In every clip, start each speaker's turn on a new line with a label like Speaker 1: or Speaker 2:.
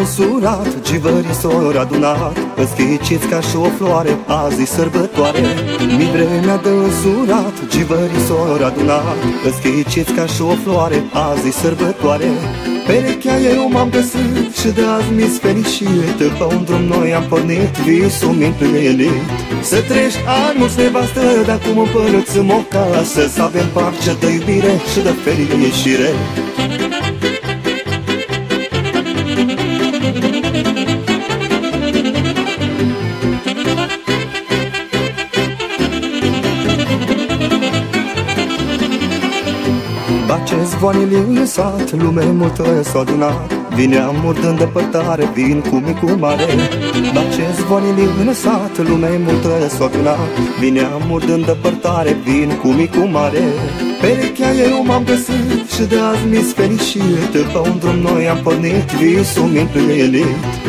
Speaker 1: însurat, givării s-au adunat. Îți ca și o floare, azi sărbătoare. Mi vremea de însurat, givării s-au adunat. Îți ca și o floare, azi sărbătoare. Perechea eu m-am găsit și de azi mi-s fericită Pe un drum noi am pornit, visul mi împlinit. Să treci ani mulți nevastă, dar cum împărățăm o casă. Să avem pace de iubire și de fericire Bace zvoanele în sat, lume multă s-a adunat. Vine amur de îndepărtare, vin cu micu mare. Bace zvoanele în sat, lume multă s-a adunat. Vine amur de îndepărtare, vin cu micu mare. Perechea eu m-am găsit și de azi mi-s fericit. Pe un drum noi am pornit, visul mi împlinit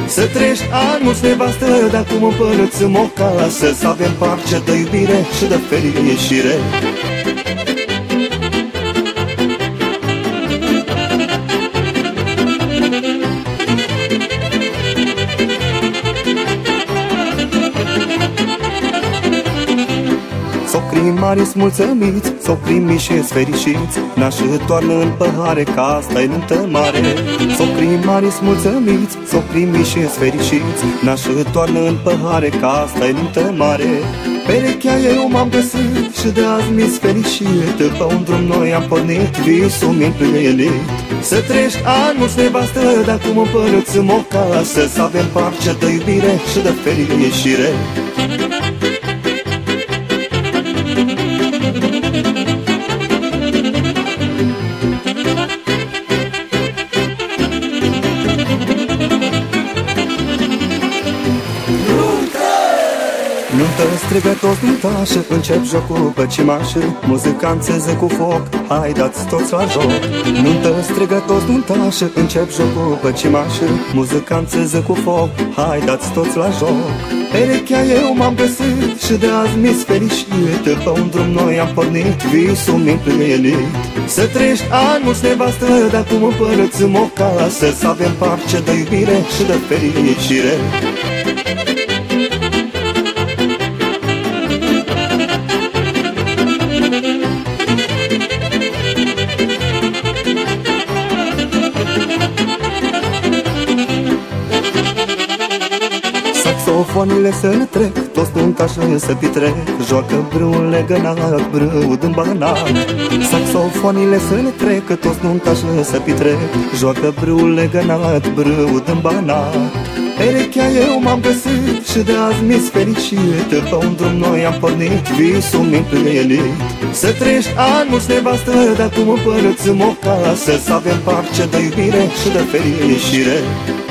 Speaker 1: Să treci ani mulți nevastă, dar cum împărățăm o casă? Să avem pace de iubire și de fericire Socrii mari mulțămiți, socrii mici și fericiți. N-aș toarnă în păhare, ca asta e nuntă mare. Socrii mari mulțămiți, socrii mici și fericiți. N-aș toarnă în păhare, ca asta e nuntă mare. Perechea eu m-am găsit și de azi mi-s fericit. Pe un drum noi am pornit, visul mi împlinit Să treci ani mulți nevastă, dar cum împărățăm o casă? Să avem pace de iubire și de fericire Nuntă strigă toți nuntașă, încep jocul pe cimașă Muzicanțeze cu foc, hai dați toți la joc. Nuntă strigă toți nuntașă, încep jocul pe cimașă Muzicanțeze cu foc, hai dați toți la joc. Perechea eu m-am găsit și de azi mi-s fericit Pe un drum noi am pornit, visul mi împlinit. Să treci ani mulți nevastă, dar cum împărățăm o casă Să avem pace de iubire și de fericire Saxofonile să ne trec, toți puntașii să pitrec Joacă brâul legănat, brâul din banat Saxofonile să ne trec, toți puntașii să pitrec Joacă brâul legănat, brâul din banat Perechea eu m-am găsit și de azi mi-s fericit Pe un drum noi am pornit, visul mi împlinit. Să treci ani mulți nevastă, dar cum împărățăm o casă Să avem pace de iubire și de fericire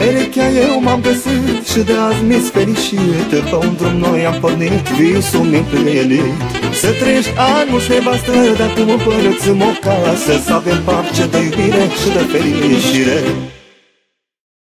Speaker 1: Perechea eu m-am găsit și de azi mi-s fericit Pe un drum noi am pornit, visul mi împlinit Să treci ani mulți nevastă, dar cum împărățăm o casă. Să avem pace de iubire și de fericire